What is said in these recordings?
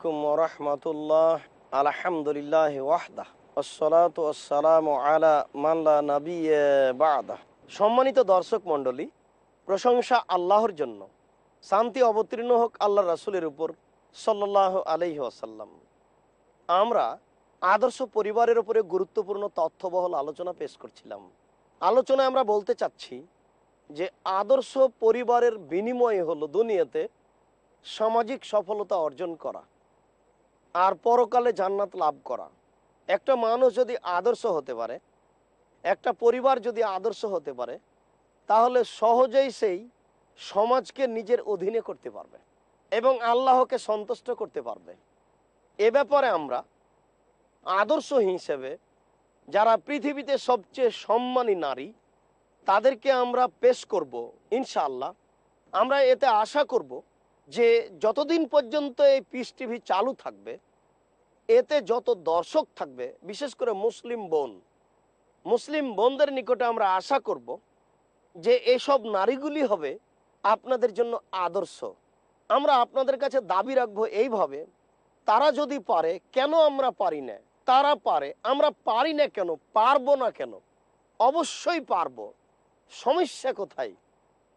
আলাইকুম রহমতুল্লাহ। আলহামদুলিল্লাহ ওয়াহদা। আসসালাত আসসালামু আলা মাল্লা নবী বাদা। সম্মানিত দর্শক মণ্ডলী, প্রশংসা আল্লাহর জন্য। শান্তি অবতীর্ণ হোক আল্লাহ রাসুলের উপর সাল্লাহ আলহি আসাল্লাম আমরা আদর্শ পরিবারের উপরে গুরুত্বপূর্ণ তথ্যবহল আলোচনা পেশ করছিলাম। আলোচনায় আমরা বলতে চাচ্ছি যে আদর্শ পরিবারের বিনিময় হলো দুনিয়াতে সামাজিক সফলতা অর্জন করা। আর পরকালে জান্নাত লাভ করা। একটা মানুষ যদি আদর্শ হতে পারে, একটা পরিবার যদি আদর্শ হতে পারে, তাহলে সহজেই সেই সমাজকে নিজের অধীনে করতে পারবে এবং আল্লাহকে সন্তুষ্ট করতে পারবে। এ ব্যাপারে আমরা আদর্শ হিসেবে যারা পৃথিবীতে সবচেয়ে সম্মানী নারী, তাদেরকে আমরা পেশ করব ইনশাআল্লাহ। আমরা এতে আশা করব যে যতদিন পর্যন্ত এই পিস টিভি চালু থাকবে, এতে যত দর্শক থাকবে, বিশেষ করে মুসলিম বোন, মুসলিম বোনদের নিকটে আমরা আশা করব যে এসব নারীগুলি হবে আপনাদের জন্য আদর্শ। আমরা আপনাদের কাছে দাবি রাখব এইভাবে, তারা যদি পারে, কেন আমরা পারি না? তারা পারে, আমরা পারি না কেন? পারব না কেন? অবশ্যই পারব। সমস্যা কোথায়?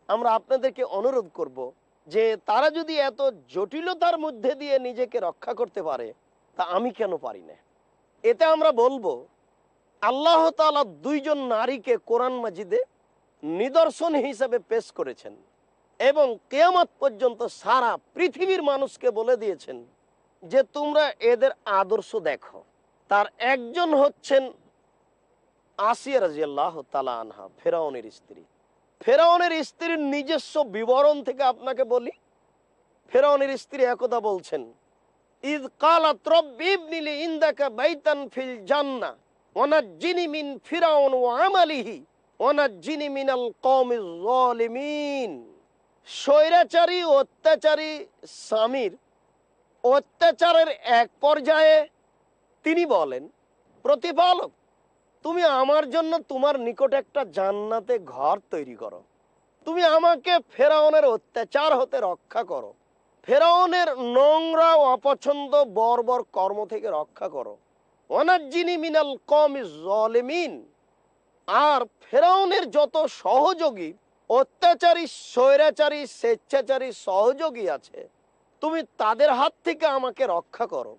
আমরা আপনাদেরকে অনুরোধ করব যে তারা যদি এত জটিলতার মধ্যে দিয়ে নিজেকে রক্ষা করতে পারে, তা আমি কেন পারি না? এতে আমরা বলব, আল্লাহ তালা দুইজন নারীকে কোরআন মাজিদে নিদর্শন হিসেবে পেশ করেছেন এবং কেয়ামত পর্যন্ত সারা পৃথিবীর মানুষকে বলে দিয়েছেন যে তোমরা এদের আদর্শ দেখো। তার একজন হচ্ছেন আসিয়া রাজিয়াল্লাহ তালা আনহা, ফেরাউনের স্ত্রী। ফেরাউনের স্ত্রীর নিজস্ব বিবরণ থেকে আপনাকে বলি, ফেরাউনের স্ত্রী একথা বলছেন, ইদ কালাত রব্বি ইবনিলি ইনদাকা বাইতান ফিল জান্না ওয়ানাজ্জিনি মিন ফিরাউন ওয়া আমালিহি ওয়ানাজ্জিনি মিনাল কওমিজ যালিমিন স্বৈরাচারী, অত্যাচারী স্বামীর অত্যাচারের এক পর্যায়ে তিনি বলেন, প্রতিপালক তুমি আমার জন্য তোমার নিকট একটা জান্নাতে ঘর তৈরি করো। তুমি আমাকে ফেরাউনের অত্যাচার হতে রক্ষা করো। ফেরাউনের নোংরা অপছন্দ বর্বর কর্ম থেকে রক্ষা করো। অনাজ্জিনী মিনাল কম জলেমিন আর ফেরাউনের যত সহযোগী, অত্যাচারী, স্বৈরাচারী, স্বেচ্ছাচারী সহযোগী আছে, তুমি তাদের হাত থেকে আমাকে রক্ষা করো।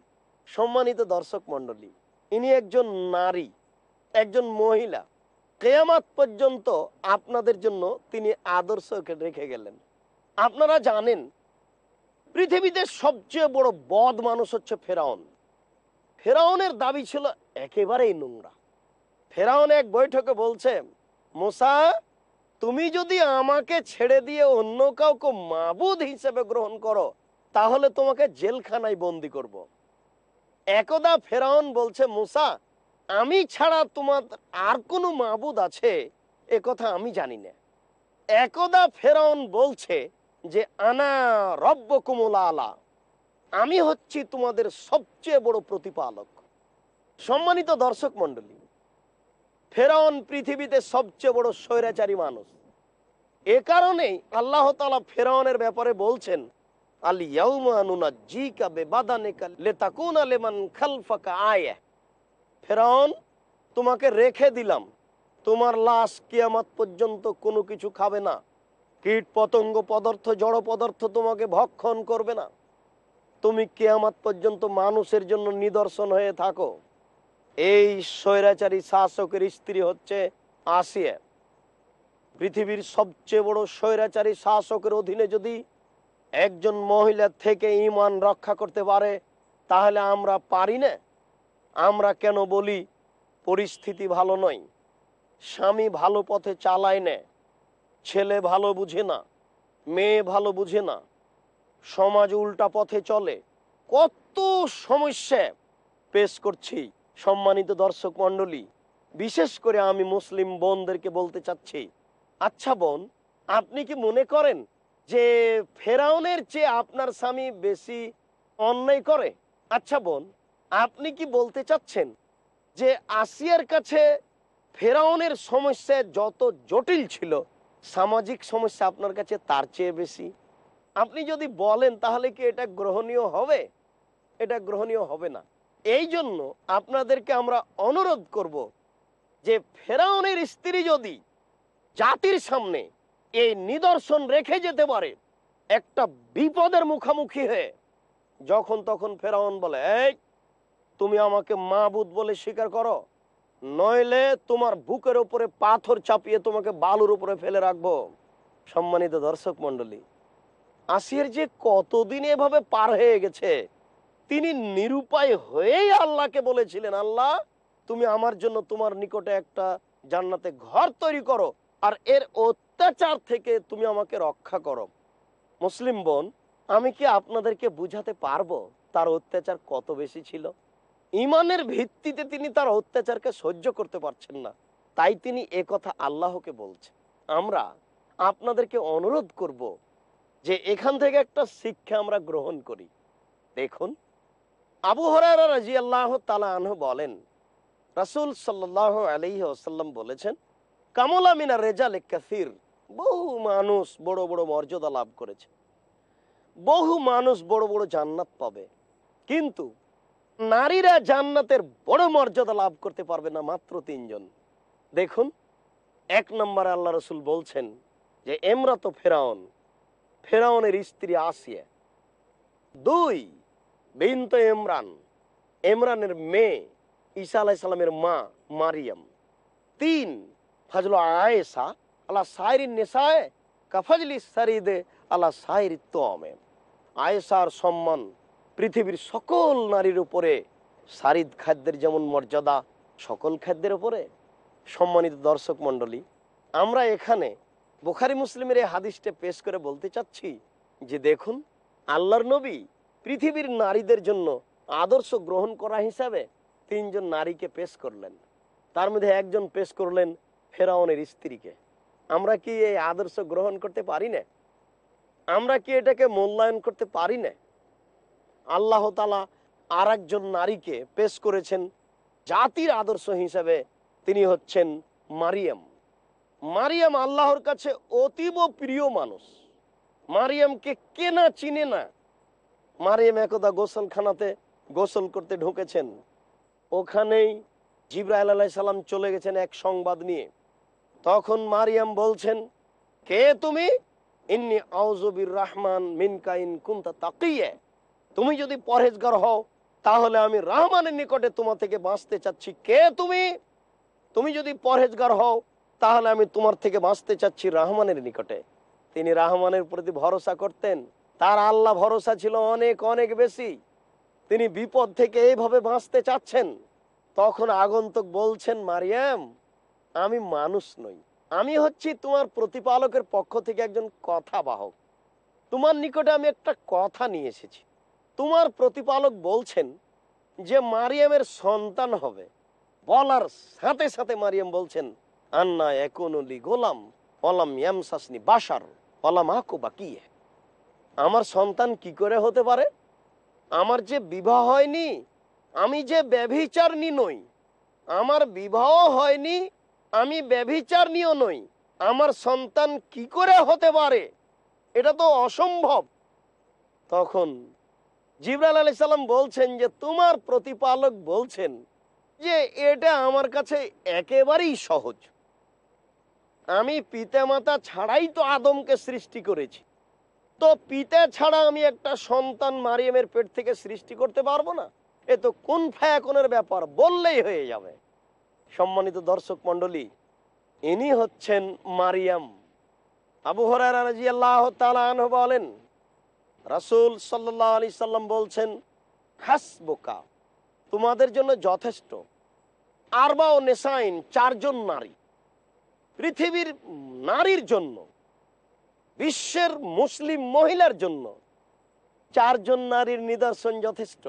সম্মানিত দর্শক মণ্ডলী, ইনি একজন নারী। একজন মহিলা, কেয়ামাত পর্যন্ত আপনাদের জন্য তিনি আদর্শ রেখে গেলেন। আপনারা জানেন, পৃথিবীতে সবচেয়ে বড় বদ মানুষ হচ্ছে ফেরাউন। ফেরাউনের দাবি ছিল একেবারেই নোংরা। ফেরাউন এক বৈঠকে বলছে, মোসা, তুমি যদি আমাকে ছেড়ে দিয়ে অন্য কাউকে মাবুদ হিসেবে গ্রহণ করো, তাহলে তোমাকে জেলখানায় বন্দি করব। একদা ফেরাউন বলছে, মুসা আমি ছাড়া তোমার আর কোনো মাবুদ আছে? এ কথা আমি জানি না। একদা ফেরাউন বলছে যে, আনা রব্য কুমলা আলা। আমি হচ্ছি তোমাদের সবচেয়ে বড় প্রতিপালক। সম্মানিত দর্শক মন্ডলী ফেরাউন পৃথিবীতে সবচেয়ে বড় স্বৈরাচারী মানুষ। এ কারণেই আল্লাহ তালা ফেরাউনের ব্যাপারে বলছেন, আলি ইয়াউমানুনা জি কাবে বাদানেকা লেতাকুন আলেমান খালফাকা আয়া। ফেরাউন, তোমাকে রেখে দিলাম। তোমার লাশ কিয়ামাত পর্যন্ত কোনো কিছু খাবে না। কীট পতঙ্গ পদার্থ, জড় পদার্থ তোমাকে ভক্ষণ করবে না। তুমি কেয়ামাত পর্যন্ত মানুষের জন্য নিদর্শন হয়ে থাকো। এই স্বৈরাচারী শাসকের স্ত্রী হচ্ছে আসিয়া। পৃথিবীর সবচেয়ে বড় স্বৈরাচারী শাসকের অধীনে যদি একজন মহিলা থেকে ইমান রক্ষা করতে পারে, তাহলে আমরা পারি না? আমরা কেন বলি পরিস্থিতি ভালো নয়? স্বামী ভালো পথে চালায় না ছেলে ভালো বুঝে না, মেয়ে ভালো বুঝে না। সমাজ উল্টা পথে চলে। কত সমস্যা পেশ করছি সম্মানিত দর্শক মণ্ডলী। বিশেষ করে আমি মুসলিম বোনদেরকে বলতে চাচ্ছি আচ্ছা বোন, আপনি কি মনে করেন যে ফেরাউনের চেয়ে আপনার স্বামী বেশি অন্যায় করে? আচ্ছা বোন আপনি কি বলতে চাচ্ছেন যে আসিয়ার কাছে ফেরাউনের সমস্যা যত জটিল ছিল, সামাজিক সমস্যা আপনার কাছে তার চেয়ে বেশি? আপনি যদি বলেন তাহলে কি এটা গ্রহণীয় হবে? এটা গ্রহণীয় হবে না। এই জন্য আপনাদেরকে আমরা অনুরোধ করব যে ফেরাউনের স্ত্রী যদি জাতির সামনে এই নিদর্শন রেখে যেতে পারে, একটা বিপদের মুখোমুখি হয়ে, যখন তখন ফেরাউন বলে, এই তুমি আমাকে মাবুদ বলে স্বীকার করো? নইলে তোমার বুকের উপরে পাথর চাপিয়ে তোমাকে বালুর উপরে ফেলে রাখব। সম্মানিত দর্শক মন্ডলী আসিয়ার যে কতদিন এভাবে পার হয়ে গেছে, তিনি নিরুপায় হয়েই আল্লাহকে বলেছিলেন, আল্লাহ, তুমি আমার জন্য তোমার নিকটে একটা জান্নাতে ঘর তৈরি করো, আর এর অত্যাচার থেকে তুমি আমাকে রক্ষা করো। মুসলিম বোন, আমি কি আপনাদেরকে বুঝাতে পারব তার অত্যাচার কত বেশি ছিল? ইমানের ভিত্তিতে তিনি তার অত্যাচারকে সহ্য করতে পারছেন না। তাই তিনি এ কথা আল্লাহকে বলছেন। আমরা আপনাদেরকে অনুরোধ করব যে এখান থেকে একটা শিক্ষা আমরা গ্রহণ করি। দেখুন, আবু হরারা আল্লাহ তালা আনহু বলেন, রাসুল সাল্লাহ বলেছেন, কামলা মিনা রেজাল কাসির। বহু মানুষ বড় বড় মর্যাদা লাভ করেছে। বহু মানুষ বড় বড় জান্নাত পাবে। কিন্তু নারীরা জান্নাতের বড় মর্যাদা লাভ করতে পারবে না মাত্র তিনজন। দেখুন, এক নম্বরে আল্লাহ রসুল বলছেন যে, এমরা তো ফেরাউন, ফেরাউনের স্ত্রী আসিয়া। দুই, বিন্ত ইমরান, ইমরানের মেয়ে ঈসা আলাহ সালামের মা মারিয়াম। তিন, ফাজল আয়েসা আল্লাহ সাইরিন নেশায় কাফজলি সারিদে আল্লাহ সাইরি তোমে আয়েসার সম্মান পৃথিবীর সকল নারীর উপরে, সারিদ খাদ্যের যেমন মর্যাদা সকল খাদ্যের উপরে। সম্মানিত দর্শক মণ্ডলী, আমরা এখানে বোখারি মুসলিমের এই হাদিসটা পেশ করে বলতে চাচ্ছি যে দেখুন, আল্লাহর নবী পৃথিবীর নারীদের জন্য আদর্শ গ্রহণ করা হিসাবে তিনজন নারীকে পেশ করলেন। তার মধ্যে একজন পেশ করলেন ফেরাউনের স্ত্রীকে। আমরা কি এই আদর্শ গ্রহণ করতে পারি না? আমরা কি এটাকে মূল্যায়ন করতে পারি না? আল্লাহ তালা আর একজন নারীকে পেশ করেছেন জাতির আদর্শ হিসাবে। তিনি হচ্ছেন মারিয়াম। মারিয়াম আল্লাহর কাছে অতীব প্রিয় মানুষ। মারিয়ামকে কে না চিনে না, মারিয়াম একদা গোসলখানাতে গোসল করতে ঢুকেছেন। ওখানেই জিব্রাইল আলাহ সালাম চলে গেছেন এক সংবাদ নিয়ে। তখন মারিয়াম বলছেন, কে তুমি? ইন্নি আউজবির রহমান মিনকাইন কুন্তা তাকিয়ে। তুমি যদি পরহেজগার হও, তাহলে আমি রহমানের নিকটে তোমার থেকে বাঁচতে চাচ্ছি। কে তুমি? তুমি যদি পরহেজগার হও, তাহলে আমি তোমার থেকে বাঁচতে চাচ্ছি রহমানের নিকটে। তিনি রহমানের প্রতি ভরসা করতেন। তার আল্লাহ ভরসা ছিল অনেক অনেক বেশি। তিনি বিপদ থেকে এইভাবে বাঁচতে চাচ্ছেন। তখন আগন্তুক বলছেন, মারিয়াম, আমি মানুষ নই। আমি হচ্ছি তোমার প্রতিপালকের পক্ষ থেকে একজন কথা বাহক তোমার নিকটে আমি একটা কথা নিয়ে এসেছি। তোমার প্রতিপালক বলছেন যে মারিয়ামের সন্তান হবে। বলার সাথে সাথে মারিয়াম বলছেন, আন্না একনলি গোলাম, অলাম ইয়ামসাসনি বাসার অলাম আকু বাকি আমার সন্তান কি করে হতে পারে? আমার যে বিবাহ হয়নি, আমি যে ব্যভিচারনি নই। আমার বিবাহ হয়নি, আমি ব্যভিচারনীয় নই। আমার সন্তান কি করে হতে পারে? এটা তো অসম্ভব। তখন জিবরাল আলি সাল্লাম বলছেন যে, তোমার প্রতিপালক বলছেন যে, এটা আমার কাছে একেবারেই সহজ। আমি পিতামাতা ছাড়াই তো আদমকে সৃষ্টি করেছি। তো পিতা ছাড়া আমি একটা সন্তান মারিয়ামের পেট থেকে সৃষ্টি করতে পারব না। এ তো কোন ফায়াকনের ব্যাপার? বললেই হয়ে যাবে। সম্মানিত দর্শক মণ্ডলী, ইনি হচ্ছেন মারিয়াম। আবু হরারা আল্লাহ বলেন রাসুল সাল্লাহ আলি সাল্লাম বলছেন হাসবোকা তোমাদের জন্য যথেষ্ট। আরবা ও নেসাইন চারজন নারী। পৃথিবীর নারীর জন্য, বিশ্বের মুসলিম মহিলার জন্য চারজন নারীর নিদর্শন যথেষ্ট।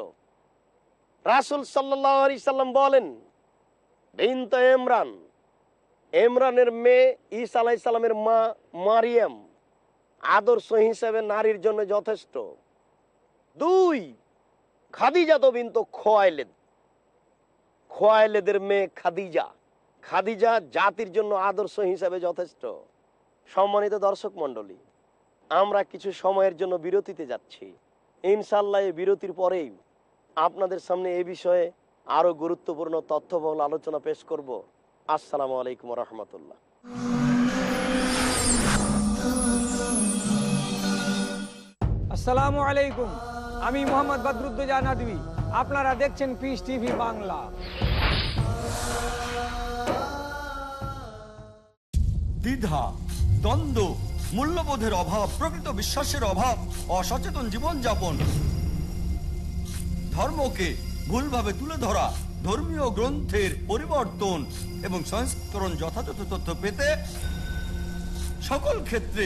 রাসুল সাল্লাহ আলি সাল্লাম বলেন, বিন্ত এমরান এমরানের মেয়ে ঈসা আলাই সাল্লামের মা মারিয়াম। আদর্শ হিসেবে নারীর জন্য যথেষ্ট। দুই, খাদিজা তো বিন্তু খোয়াইলেদ। খোয়াইলেদের মেয়ে খাদিজা। খাদিজা জাতির জন্য আদর্শ হিসেবে যথেষ্ট। সম্মানিত দর্শক মণ্ডলী, আমরা কিছু সময়ের জন্য বিরতিতে যাচ্ছি। ইনশাল্লাহ এই বিরতির পরেই আপনাদের সামনে এ বিষয়ে আরও গুরুত্বপূর্ণ তথ্যবহুল আলোচনা পেশ করব। আসসালামু আলাইকুম রহমতুল্লাহ। আসসালামু আলাইকুম। আমি মোহাম্মদ বদরুদ্দোজা নদী আপনারা দেখছেন পিস টিভি বাংলা। দ্বিধা, দ্বন্দ্ব, মূল্যবোধের অভাব, প্রকৃত বিশ্বাসের অভাব, অসচেতন জীবনযাপন। ধর্মকে ভুলভাবে তুলে ধরা, ধর্মীয় গ্রন্থের পরিবর্তন এবং সংস্করণ যথাযথ তথ্য পেতে সকল ক্ষেত্রে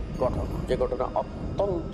ঘটনা যে ঘটনা অত্যন্ত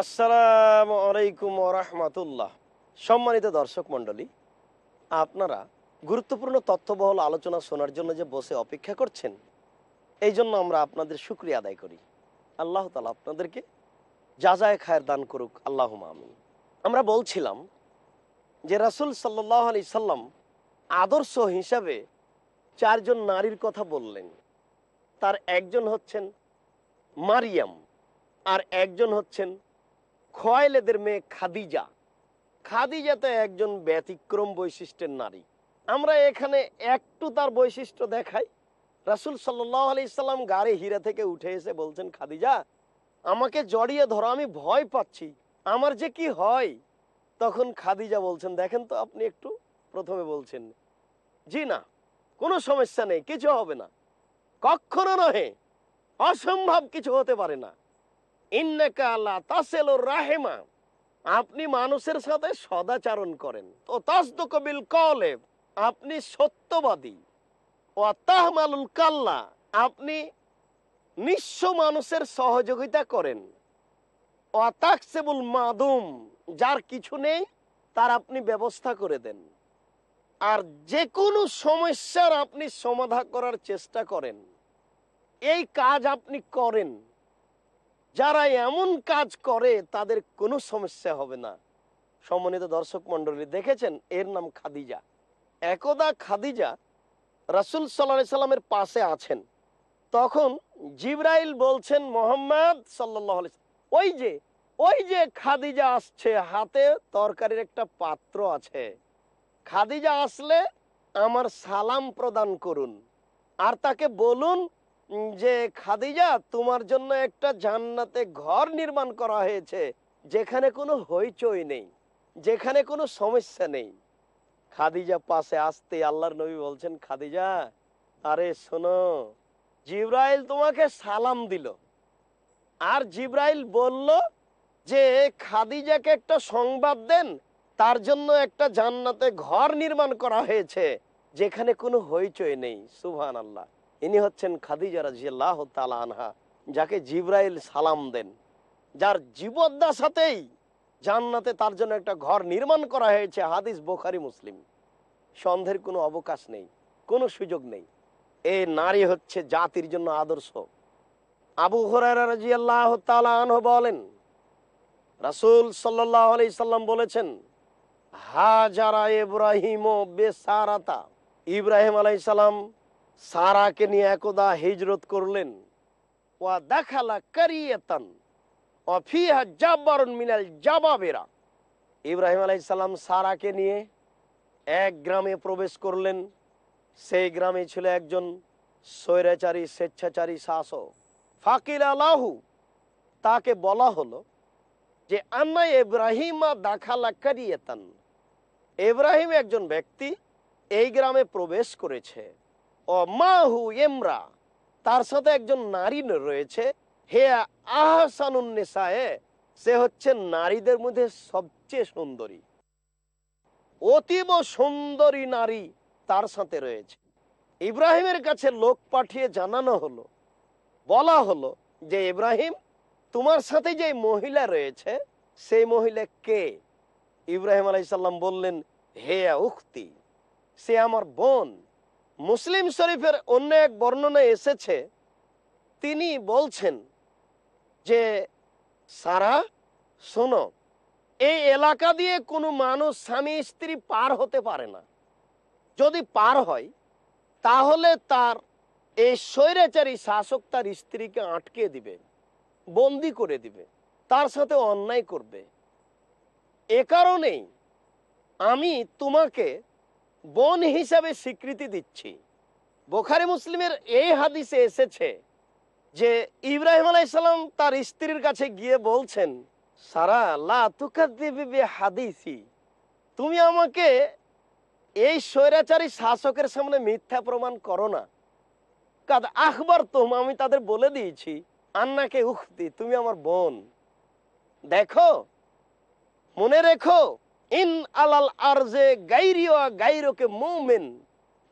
আসসালামু আলাইকুম রহমতুল্লাহ। সম্মানিত দর্শক মণ্ডলী, আপনারা গুরুত্বপূর্ণ তথ্যবহল আলোচনা শোনার জন্য যে বসে অপেক্ষা করছেন, এই জন্য আমরা আপনাদের শুক্রিয়া আদায় করি। আল্লাহ তালা আপনাদেরকে যাজায় খায়ের দান করুক আল্লাহ আমিন। আমরা বলছিলাম যে রাসুল সাল্লাহ আলি সাল্লাম আদর্শ হিসাবে চারজন নারীর কথা বললেন। তার একজন হচ্ছেন মারিয়াম আর একজন হচ্ছেন খোয়াইলেদের মেয়ে খাদিজা। খাদিজা তো একজন ব্যতিক্রম বৈশিষ্ট্যের নারী। আমরা এখানে একটু তার বৈশিষ্ট্য দেখাই। রাসুল সাল্লাহ সাল্লাম গাড়ি হীরা থেকে উঠে এসে বলছেন, খাদিজা, আমাকে জড়িয়ে ধরো, আমি ভয় পাচ্ছি। আমার যে কি হয়? তখন খাদিজা বলছেন, দেখেন তো আপনি একটু প্রথমে বলছেন, জি না, কোনো সমস্যা নেই, কিছু হবে না। কখনো নহে, অসম্ভব কিছু হতে পারে না। রাহেমা। আপনি মানুষের সাথে সদাচারণ করেন। তো তাসদু কবিল কলে আপনি সত্যবাদী। ও তাহমালুল কাল্লা, আপনি নিঃস্ব মানুষের সহযোগিতা করেন। ও তাকসেবুল মাদুম, যার কিছু নেই, তার আপনি ব্যবস্থা করে দেন। আর যে কোনো সমস্যার আপনি সমাধা করার চেষ্টা করেন। এই কাজ আপনি করেন। যারা এমন কাজ করে, তাদের কোনো সমস্যা হবে না। সম্মানিত দর্শক মন্ডলী দেখেছেন? এর নাম খাদিজা। একদা খাদিজা রাসুল সাল্লা সাল্লামের পাশে আছেন। তখন জিব্রাইল বলছেন, মোহাম্মদ সাল্লাহ ওই যে ওই যে খাদিজা আসছে, হাতে তরকারির একটা পাত্র আছে। খাদিজা আসলে আমার সালাম প্রদান করুন। আর তাকে বলুন যে খাদিজা, তোমার জন্য একটা জান্নাতে ঘর নির্মাণ করা হয়েছে, যেখানে কোনো হইচই নেই, যেখানে কোনো সমস্যা নেই। খাদিজা পাশে আসতে আল্লাহর নবী বলছেন, খাদিজা, আরে শোনো, জিব্রাইল তোমাকে সালাম দিল। আর জিব্রাইল বলল যে, খাদিজাকে একটা সংবাদ দেন, তার জন্য একটা জান্নাতে ঘর নির্মাণ করা হয়েছে, যেখানে কোনো হইচই নেই। সুবহান আল্লাহ ইনি হচ্ছেন খাদিজা রাজিয়াল্লাহ তালা আনহা, যাকে জিব্রাইল সালাম দেন। যার জীবদ্দাসাতেই জান্নাতে তার জন্য একটা ঘর নির্মাণ করা হয়েছে, হাদিস বোখারি, মুসলিম। সন্দেহের কোনো অবকাশ নেই, কোনো সুযোগ নেই। এ নারী হচ্ছে জাতির জন্য আদর্শ। আবু হরারা রাজিয়াল্লাহ তালা আনহ বলেন, রাসূল সাল্লাহ আলি সাল্লাম বলেছেন, হাজারা ইব্রাহিম ও বেসারাতা। ইব্রাহিম আলাই সালাম সারাকে নিয়ে একদা হিজরত করলেন। ওয়া দেখালা কারিয়াতান মিনাল জাবাবেরা। ইব্রাহিম আলাই সালাম সারাকে নিয়ে এক গ্রামে প্রবেশ করলেন। সেই গ্রামে ছিল একজন স্বৈরাচারী, স্বেচ্ছাচারী শাসক। ফাকির আলাহু, তাকে বলা হলো যে, আন্না ইব্রাহিমা দাখালা কারিয়াতান। ইব্রাহিম একজন ব্যক্তি এই গ্রামে প্রবেশ করেছে। মাহু তার সাথে একজন নারী রয়েছে, হে আহসানুন্নেসায়ে, সে হচ্ছে নারীদের মধ্যে সবচেয়ে সুন্দরী। অতীব সুন্দরী নারী তার সাথে রয়েছে। ইব্রাহিমের কাছে লোক পাঠিয়ে জানানো হলো। বলা হলো যে, ইব্রাহিম, তোমার সাথে যে মহিলা রয়েছে, সেই মহিলা কে? ইব্রাহিম আলাইসাল্লাম বললেন, হে উক্তি সে আমার বোন। মুসলিম শরীফের অন্য এক বর্ণনায় এসেছে। তিনি বলছেন যে, সারা, শোনো, এই এলাকা দিয়ে কোনো মানুষ স্বামী স্ত্রী পার হতে পারে না। যদি পার হয়, তাহলে তার এই স্বৈরাচারী শাসক তার স্ত্রীকে আটকে দিবে, বন্দি করে দিবে, তার সাথে অন্যায় করবে। এ কারণেই আমি তোমাকে বোন হিসাবে স্বীকৃতি দিচ্ছি। বোখারি মুসলিমের এই হাদিসে এসেছে যে ইব্রাহিম আলাইসাল্লাম তার স্ত্রীর কাছে গিয়ে বলছেন, সারা হাদিসি তুমি আমাকে এই স্বৈরাচারী শাসকের সামনে মিথ্যা প্রমাণ করো না। কাদ আখবর তোম আমি তাদের বলে দিয়েছি, আন্নাকে উখতি, তুমি আমার বোন। দেখো, মনে রেখো ইন আলাল আরজে গাইরিও গাইরোকে মোমেন।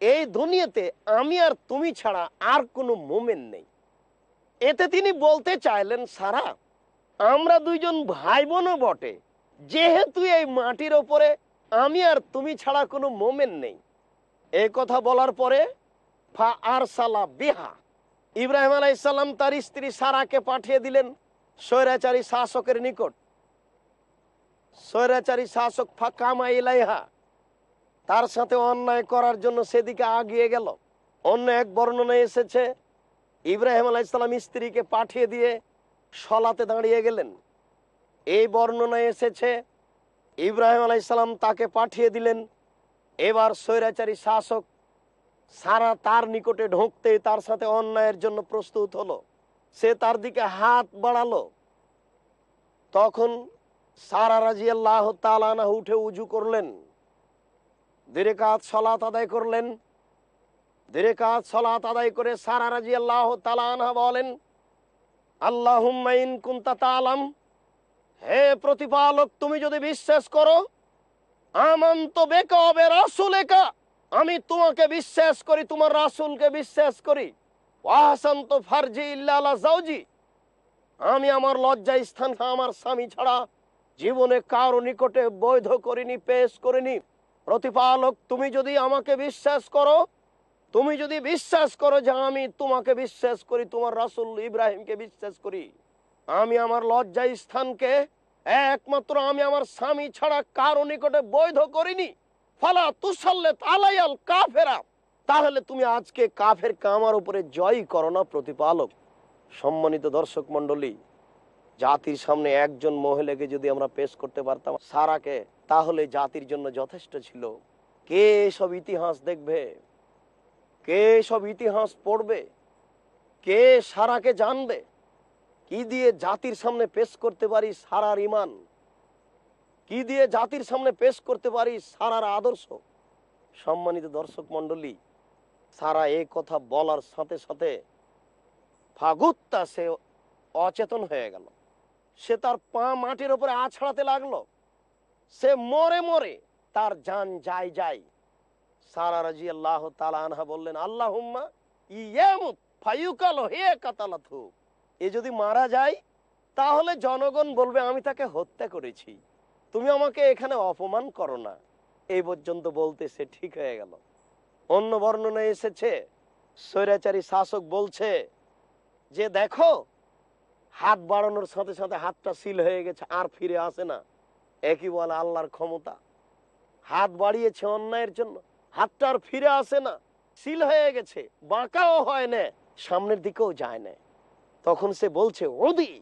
এই দুনিয়াতে আমি আর তুমি ছাড়া আর কোনো মোমেন নেই। এতে তিনি বলতে চাইলেন, সারা, আমরা দুইজন ভাই বোনও বটে। যেহেতু এই মাটির ওপরে আমি আর তুমি ছাড়া কোনো মোমেন নেই। এই কথা বলার পরে, ফা আর সালা বিহা, ইব্রাহিম আলাইসাল্লাম তার স্ত্রী সারাকে পাঠিয়ে দিলেন, স্বৈরাচারী শাসকের নিকট। স্বৈরাচারী শাসক ফাঁকামা ইলাইহা তার সাথে অন্যায় করার জন্য সেদিকে আগিয়ে গেল। অন্য এক বর্ণনায় এসেছে, ইব্রাহিম আলাইসাল্লাম স্ত্রীকে পাঠিয়ে দিয়ে সলাতে দাঁড়িয়ে গেলেন। এই বর্ণনায় এসেছে, ইব্রাহিম আলাইসাল্লাম তাকে পাঠিয়ে দিলেন। এবার স্বৈরাচারী শাসক সারা তার নিকটে ঢুকতে তার সাথে অন্যায়ের জন্য প্রস্তুত হলো। সে তার দিকে হাত বাড়ালো। তখন সারা রাজি আল্লাহ তালানা উঠে উজু করলেন। ধীরে কাজ সলাত আদায় করলেন। ধীরে কাজ সলাত আদায় করে সারা রাজি আল্লাহ তালানা বলেন আল্লাহ কুন্তা তালাম হে প্রতিপালক, তুমি যদি বিশ্বাস করো, আমন্ত বেকা হবে রাসুলেকা, আমি তোমাকে বিশ্বাস করি, তোমার রাসুলকে বিশ্বাস করি। ওয়াহাসান্ত ফারজি ইল্লা আমি আমার লজ্জা স্থান আমার স্বামী ছাড়া জীবনে কারও নিকটে বৈধ করিনি, পেশ করিনি। প্রতিপালক, তুমি যদি আমাকে বিশ্বাস করো, তুমি যদি বিশ্বাস করো যে আমি তোমাকে বিশ্বাস করি, তোমার রাসুল ইব্রাহিমকে বিশ্বাস করি, আমি আমার লজ্জা স্থানকে একমাত্র আমি আমার স্বামী ছাড়া কারও নিকটে বৈধ করিনি। ফালা তুসাল্লে আলাইয়াল কাফেরা। তাহলে তুমি আজকে কাফের কামার উপরে জয় করো না, প্রতিপালক। সম্মানিত দর্শক মন্ডলী জাতির সামনে একজন মহিলাকে যদি আমরা পেশ করতে পারতাম সারাকে, তাহলে জাতির জন্য যথেষ্ট ছিল। কে সব ইতিহাস দেখবে? কে সব ইতিহাস পড়বে? কে সারাকে জানবে? কি দিয়ে জাতির সামনে পেশ করতে পারি সারার ইমান? কি দিয়ে জাতির সামনে পেশ করতে পারি সারার আদর্শ? সম্মানিত দর্শক মন্ডলী সারা এই কথা বলার সাথে সাথে ফাগুত্তা সে অচেতন হয়ে গেল। সে তার পা মাটির উপরে আছড়াতে লাগল। সে মরে মরে তার জান যায় যায়। সারা রাজি আল্লাহ আনহা বললেন আল্লাহ হে এ যদি মারা যায়, তাহলে জনগণ বলবে, আমি তাকে হত্যা করেছি। তুমি আমাকে এখানে অপমান করো না। এই পর্যন্ত বলতে সে ঠিক হয়ে গেল। অন্য বর্ণনা এসেছে, স্বৈরাচারী শাসক বলছে, যে দেখো হাত বাড়ানোর সাথে সাথে হাতটা সিল হয়ে গেছে, আর ফিরে আসে না। একই বলে আল্লাহর ক্ষমতা। হাত বাড়িয়েছে অন্যায়ের জন্য, হাতটা আর ফিরে আসে না। সিল হয়ে গেছে, বাঁকাও হয় না, সামনের দিকেও যায় না। তখন সে বলছে ওদি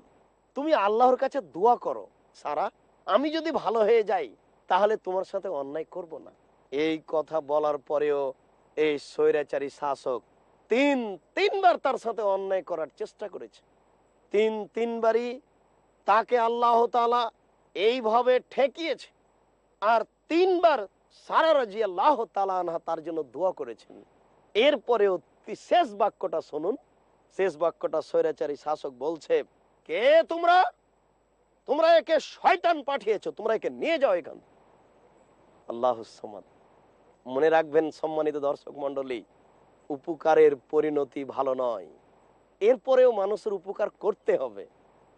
তুমি আল্লাহর কাছে দোয়া করো। সারা, আমি যদি ভালো হয়ে যাই, তাহলে তোমার সাথে অন্যায় করব না। এই কথা বলার পরেও এই স্বৈরাচারী শাসক তিন, তিনবার তার সাথে অন্যায় করার চেষ্টা করেছে। তিন, তিনবারই তাকে আল্লাহ তালা এইভাবে ঠেকিয়েছে আর তিনবার সারা রাজি আল্লাহ তালা আনহা তার জন্য দোয়া করেছেন। এরপরেও শেষ বাক্যটা শুনুন। শেষ বাক্যটা স্বৈরাচারী শাসক বলছে, কে তোমরা? তোমরা একে শয়তান পাঠিয়েছ, তোমরা একে নিয়ে যাও এখান আল্লাহ মনে রাখবেন সম্মানিত দর্শক মন্ডলী উপকারের পরিণতি ভালো নয়। এরপরেও মানুষের উপকার করতে হবে।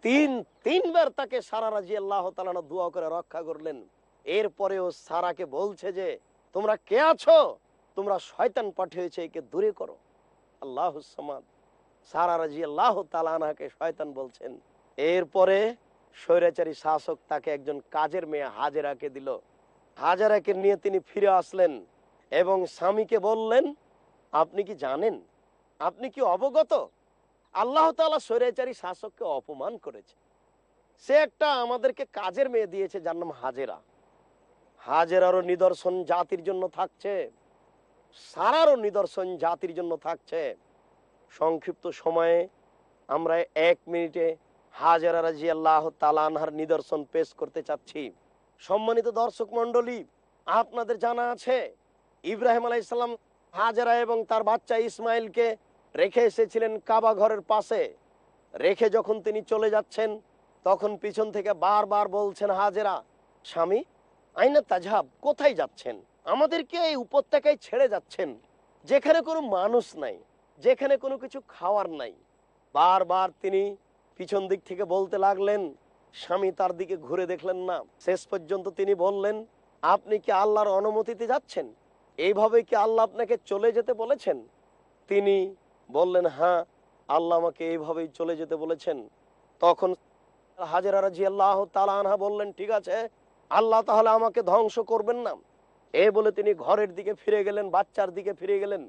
তিন, তিনবার তাকে সারা রাজি আল্লাহ তালানা দোয়া করে রক্ষা করলেন। এরপরেও সারাকে বলছে যে, তোমরা কে আছো? তোমরা শয়তান পাঠিয়েছে, একে দূরে করো। আল্লাহ সারা রাজি আল্লাহ তালানাকে শয়তান বলছেন। এরপরে স্বৈরাচারী শাসক তাকে একজন কাজের মেয়ে হাজেরাকে দিল। হাজারাকে নিয়ে তিনি ফিরে আসলেন এবং স্বামীকে বললেন, আপনি কি জানেন? আপনি কি অবগত? আল্লাহ তালা স্বৈরাচারী শাসককে অপমান করেছে। সে একটা আমাদেরকে কাজের মেয়ে দিয়েছে, যার নাম হাজেরা। হাজেরারও নিদর্শন জাতির জন্য থাকছে, সারারও নিদর্শন জাতির জন্য থাকছে। সংক্ষিপ্ত সময়ে আমরা এক মিনিটে হাজারা রাজি আল্লাহ তালানহার নিদর্শন পেশ করতে চাচ্ছি। সম্মানিত দর্শক মন্ডলী আপনাদের জানা আছে, ইব্রাহিম আলাইসাল্লাম হাজারা এবং তার বাচ্চা ইসমাইলকে রেখে এসেছিলেন কাবা ঘরের পাশে। রেখে যখন তিনি চলে যাচ্ছেন, তখন পিছন থেকে বারবার বলছেন, হাজেরা, স্বামী, আইনা তাজহাব, কোথায় যাচ্ছেন? আমাদেরকে এই উপত্যকায় ছেড়ে যাচ্ছেন। যেখানে কোনো মানুষ নাই, যেখানে কোনো কিছু খাওয়ার নাই। বারবার তিনি পিছন দিক থেকে বলতে লাগলেন, স্বামী তার দিকে ঘুরে দেখলেন না। শেষ পর্যন্ত তিনি বললেন, আপনি কি আল্লাহর অনুমতিতে যাচ্ছেন? এইভাবে কি আল্লাহ আপনাকে চলে যেতে বলেছেন? তিনি বললেন হ্যাঁ আল্লাহ আমাকে এইভাবেই চলে যেতে বলেছেন। তখন হাজেরা রাজি আল্লাহ তালানহা বললেন, ঠিক আছে, আল্লাহ তাহলে আমাকে ধ্বংস করবেন না। এ বলে তিনি ঘরের দিকে ফিরে গেলেন, বাচ্চার দিকে ফিরে গেলেন।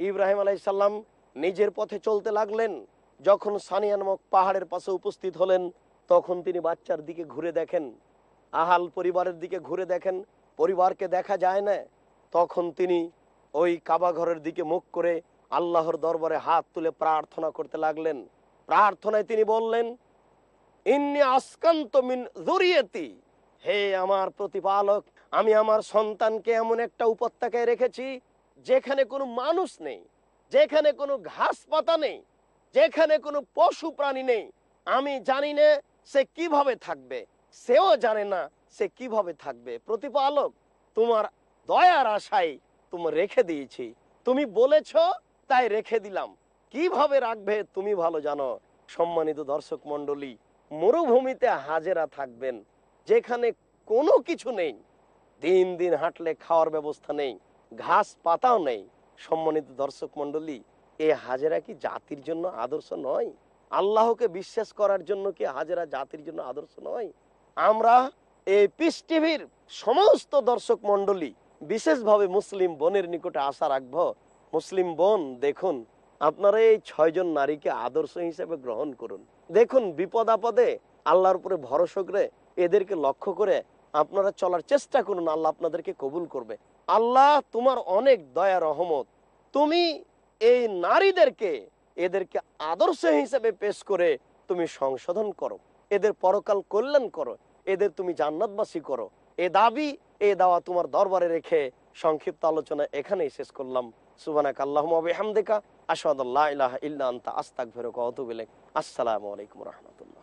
ইব্রাহিম আলাইসাল্লাম নিজের পথে চলতে লাগলেন। যখন সানিয়া নামক পাহাড়ের পাশে উপস্থিত হলেন, তখন তিনি বাচ্চার দিকে ঘুরে দেখেন। আহাল পরিবারের দিকে ঘুরে দেখেন, পরিবারকে দেখা যায় না। তখন তিনি ওই কাবা ঘরের দিকে মুখ করে আল্লাহর দরবারে হাত তুলে প্রার্থনা করতে লাগলেন। প্রার্থনায় তিনি বললেন, ইন্নি আসকান্ত মিন জুরিয়তি হে আমার প্রতিপালক, আমি আমার সন্তানকে এমন একটা উপত্যকায় রেখেছি, যেখানে কোনো মানুষ নেই, যেখানে কোনো ঘাস পাতা নেই, যেখানে কোনো পশু প্রাণী নেই। আমি জানি না সে কীভাবে থাকবে, সেও জানে না সে কীভাবে থাকবে। প্রতিপালক, তোমার দয়ার আশায় তুমি রেখে দিয়েছি। তুমি বলেছ তাই রেখে দিলাম। কীভাবে রাখবে তুমি ভালো জানো। সম্মানিত দর্শক মন্ডলী মরুভূমিতে হাজেরা থাকবেন, যেখানে কোনো কিছু নেই। দিন দিন হাঁটলে খাওয়ার ব্যবস্থা নেই, ঘাস পাতাও নেই। সম্মানিত দর্শক মন্ডলী এ হাজেরা কি জাতির জন্য আদর্শ নয়? আল্লাহকে বিশ্বাস করার জন্য কি হাজেরা জাতির জন্য আদর্শ নয়? আমরা এই পিস টিভির সমস্ত দর্শক মন্ডলী বিশেষভাবে মুসলিম বোনের নিকটে আশা রাখব মুসলিম বোন, দেখুন, আপনারা এই ছয়জন নারীকে আদর্শ হিসেবে গ্রহণ করুন। দেখুন, বিপদ আপদে আল্লাহর উপরে ভরসা করে এদেরকে লক্ষ্য করে আপনারা চলার চেষ্টা করুন, আল্লাহ আপনাদেরকে কবুল করবে। আল্লাহ তোমার অনেক দয়া, রহমত। তুমি এই নারীদেরকে এদেরকে আদর্শ হিসেবে পেশ করে তুমি সংশোধন করো। এদের পরকাল কল্যাণ করো। এদের তুমি জান্নাতবাসী করো। এ দাবি, এ দাওয়া তোমার দরবারে রেখে সংক্ষিপ্ত আলোচনা এখানেই শেষ করলাম। সুবানাক আল্লাহ আসাদ আল্লাহ ইল্লা আস্তাক ভেরক অতুবিলেক আসসালামু আলাইকুম রহমতুল্লাহ।